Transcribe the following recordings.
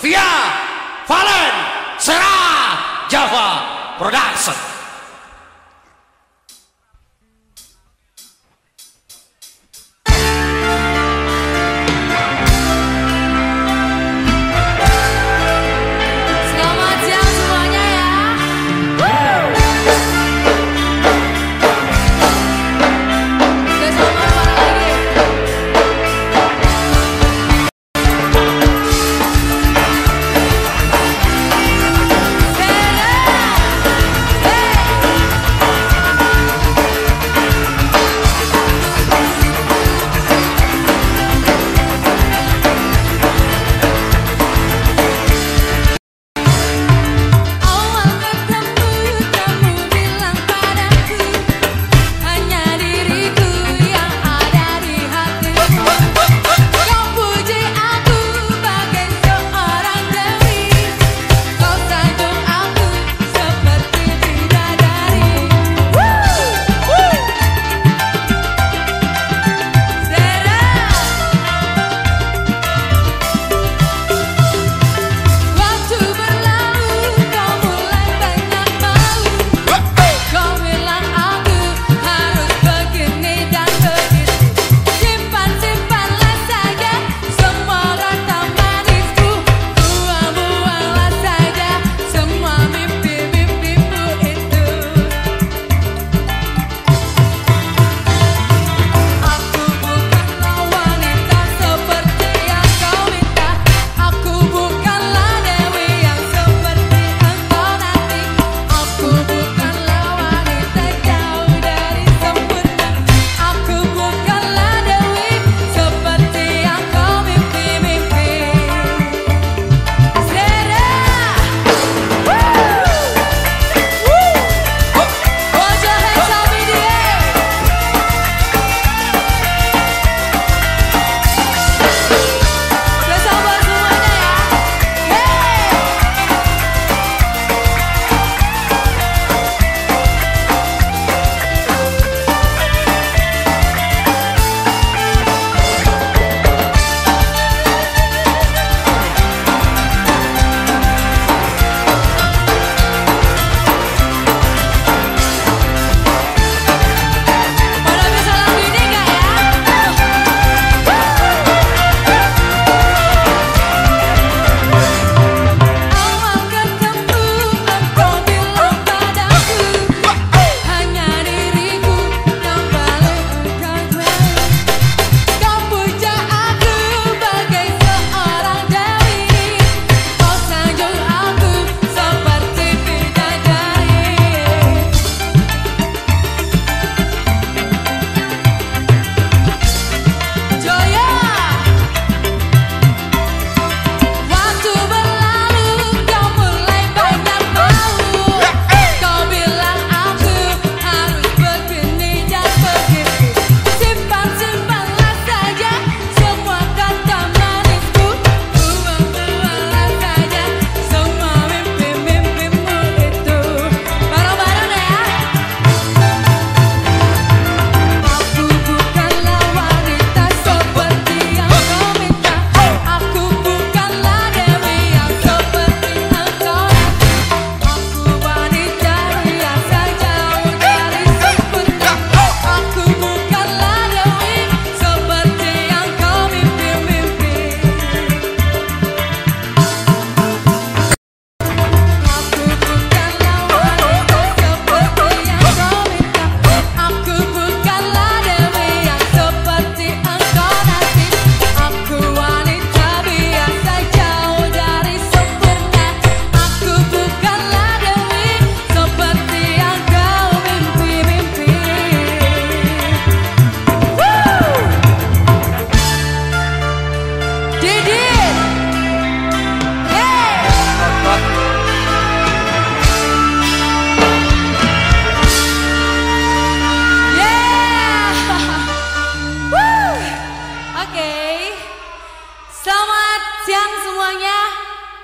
via Valen Serah Java Production.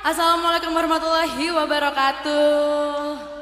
Assalamualaikum warahmatullahi wabarakatuh.